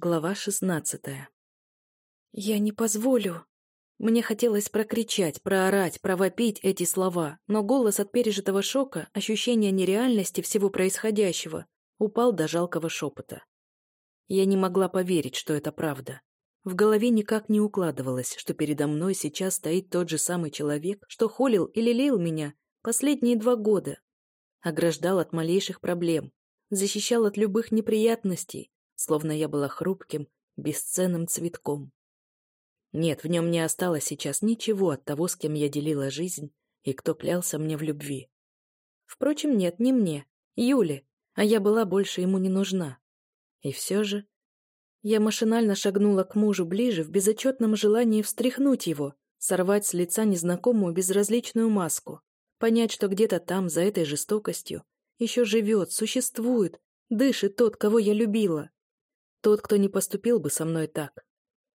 Глава шестнадцатая. «Я не позволю!» Мне хотелось прокричать, проорать, провопить эти слова, но голос от пережитого шока, ощущения нереальности всего происходящего, упал до жалкого шепота. Я не могла поверить, что это правда. В голове никак не укладывалось, что передо мной сейчас стоит тот же самый человек, что холил и лелеял меня последние два года. Ограждал от малейших проблем, защищал от любых неприятностей, словно я была хрупким, бесценным цветком. Нет, в нем не осталось сейчас ничего от того, с кем я делила жизнь и кто клялся мне в любви. Впрочем, нет, не мне, Юле, а я была больше ему не нужна. И все же... Я машинально шагнула к мужу ближе в безотчетном желании встряхнуть его, сорвать с лица незнакомую безразличную маску, понять, что где-то там, за этой жестокостью, еще живет, существует, дышит тот, кого я любила. Тот, кто не поступил бы со мной так.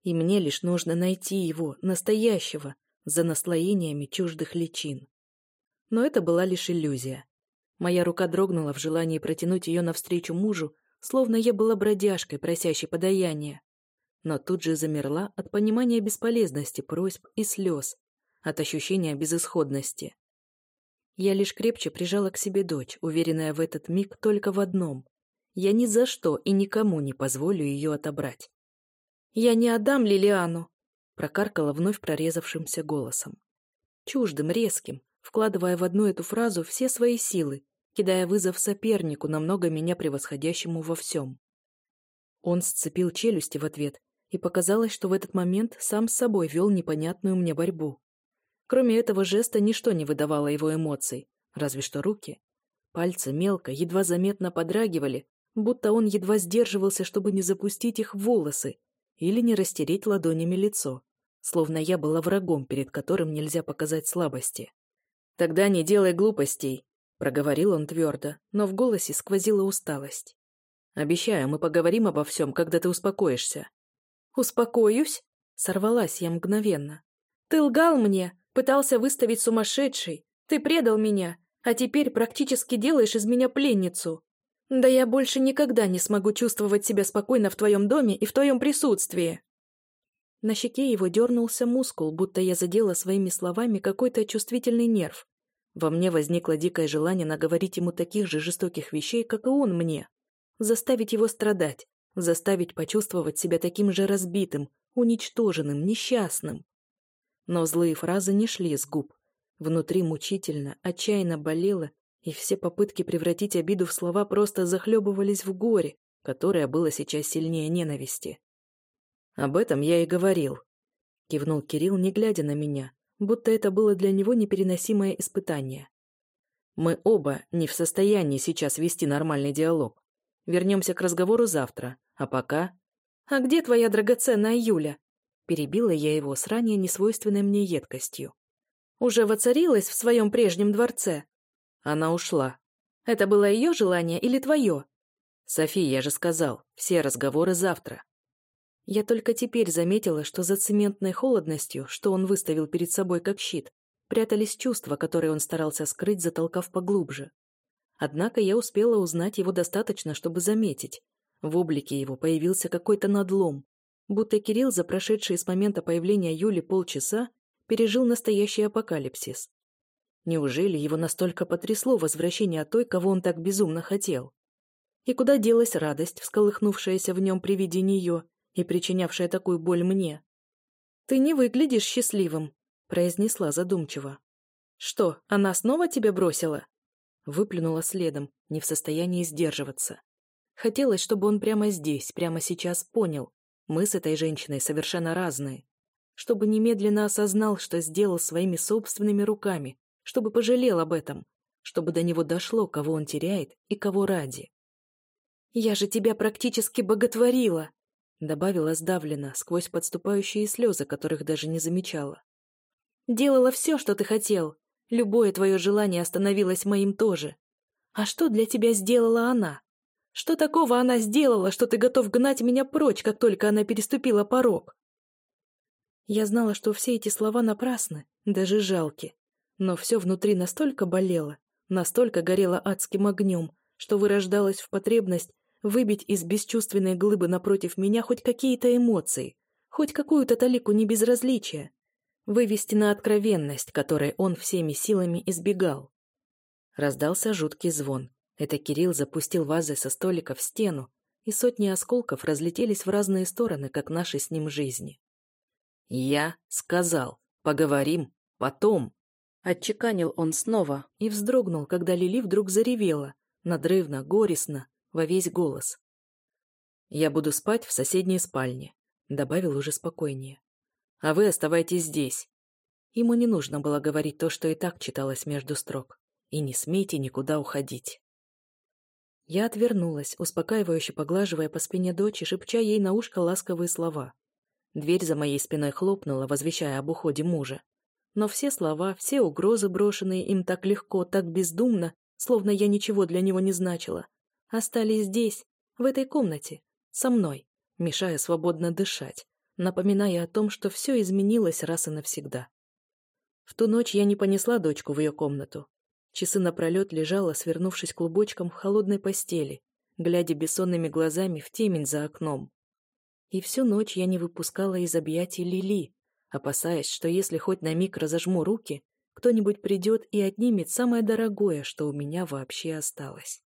И мне лишь нужно найти его, настоящего, за наслоениями чуждых личин. Но это была лишь иллюзия. Моя рука дрогнула в желании протянуть ее навстречу мужу, словно я была бродяжкой, просящей подаяния. Но тут же замерла от понимания бесполезности просьб и слез, от ощущения безысходности. Я лишь крепче прижала к себе дочь, уверенная в этот миг только в одном. Я ни за что и никому не позволю ее отобрать. «Я не отдам Лилиану!» прокаркала вновь прорезавшимся голосом. Чуждым, резким, вкладывая в одну эту фразу все свои силы, кидая вызов сопернику, намного меня превосходящему во всем. Он сцепил челюсти в ответ, и показалось, что в этот момент сам с собой вел непонятную мне борьбу. Кроме этого жеста ничто не выдавало его эмоций, разве что руки. Пальцы мелко, едва заметно подрагивали, будто он едва сдерживался, чтобы не запустить их в волосы или не растереть ладонями лицо, словно я была врагом, перед которым нельзя показать слабости. «Тогда не делай глупостей», — проговорил он твердо, но в голосе сквозила усталость. «Обещаю, мы поговорим обо всем, когда ты успокоишься». «Успокоюсь?» — сорвалась я мгновенно. «Ты лгал мне, пытался выставить сумасшедшей, ты предал меня, а теперь практически делаешь из меня пленницу. Да я больше никогда не смогу чувствовать себя спокойно в твоем доме и в твоем присутствии. На щеке его дернулся мускул, будто я задела своими словами какой-то чувствительный нерв. Во мне возникло дикое желание наговорить ему таких же жестоких вещей, как и он мне. Заставить его страдать, заставить почувствовать себя таким же разбитым, уничтоженным, несчастным. Но злые фразы не шли с губ. Внутри мучительно, отчаянно болело и все попытки превратить обиду в слова просто захлебывались в горе, которое было сейчас сильнее ненависти. «Об этом я и говорил», — кивнул Кирилл, не глядя на меня, будто это было для него непереносимое испытание. «Мы оба не в состоянии сейчас вести нормальный диалог. Вернемся к разговору завтра, а пока...» «А где твоя драгоценная Юля?» Перебила я его с ранее несвойственной мне едкостью. «Уже воцарилась в своем прежнем дворце?» Она ушла. Это было ее желание или твое? София, я же сказал, все разговоры завтра. Я только теперь заметила, что за цементной холодностью, что он выставил перед собой как щит, прятались чувства, которые он старался скрыть, затолкав поглубже. Однако я успела узнать его достаточно, чтобы заметить. В облике его появился какой-то надлом, будто Кирилл за прошедшие с момента появления Юли полчаса пережил настоящий апокалипсис. Неужели его настолько потрясло возвращение той, кого он так безумно хотел? И куда делась радость, всколыхнувшаяся в нем при виде нее и причинявшая такую боль мне? «Ты не выглядишь счастливым», — произнесла задумчиво. «Что, она снова тебя бросила?» Выплюнула следом, не в состоянии сдерживаться. Хотелось, чтобы он прямо здесь, прямо сейчас понял. Мы с этой женщиной совершенно разные. Чтобы немедленно осознал, что сделал своими собственными руками, чтобы пожалел об этом, чтобы до него дошло, кого он теряет и кого ради. «Я же тебя практически боготворила!» добавила сдавленно, сквозь подступающие слезы, которых даже не замечала. «Делала все, что ты хотел. Любое твое желание становилось моим тоже. А что для тебя сделала она? Что такого она сделала, что ты готов гнать меня прочь, как только она переступила порог?» Я знала, что все эти слова напрасны, даже жалки. Но все внутри настолько болело, настолько горело адским огнем, что вырождалась в потребность выбить из бесчувственной глыбы напротив меня хоть какие-то эмоции, хоть какую-то талику небезразличия, вывести на откровенность, которой он всеми силами избегал. Раздался жуткий звон. Это Кирилл запустил вазой со столика в стену, и сотни осколков разлетелись в разные стороны, как наши с ним жизни. «Я сказал, поговорим потом», — отчеканил он снова и вздрогнул, когда Лили вдруг заревела, надрывно, горестно, во весь голос. «Я буду спать в соседней спальне», — добавил уже спокойнее. «А вы оставайтесь здесь». Ему не нужно было говорить то, что и так читалось между строк. «И не смейте никуда уходить». Я отвернулась, успокаивающе поглаживая по спине дочь и шепча ей на ушко ласковые слова. Дверь за моей спиной хлопнула, возвещая об уходе мужа. Но все слова, все угрозы, брошенные им так легко, так бездумно, словно я ничего для него не значила, остались здесь, в этой комнате, со мной, мешая свободно дышать, напоминая о том, что все изменилось раз и навсегда. В ту ночь я не понесла дочку в ее комнату, Часы напролет лежала, свернувшись клубочком в холодной постели, глядя бессонными глазами в темень за окном. И всю ночь я не выпускала из объятий Лили, опасаясь, что если хоть на миг разожму руки, кто-нибудь придет и отнимет самое дорогое, что у меня вообще осталось.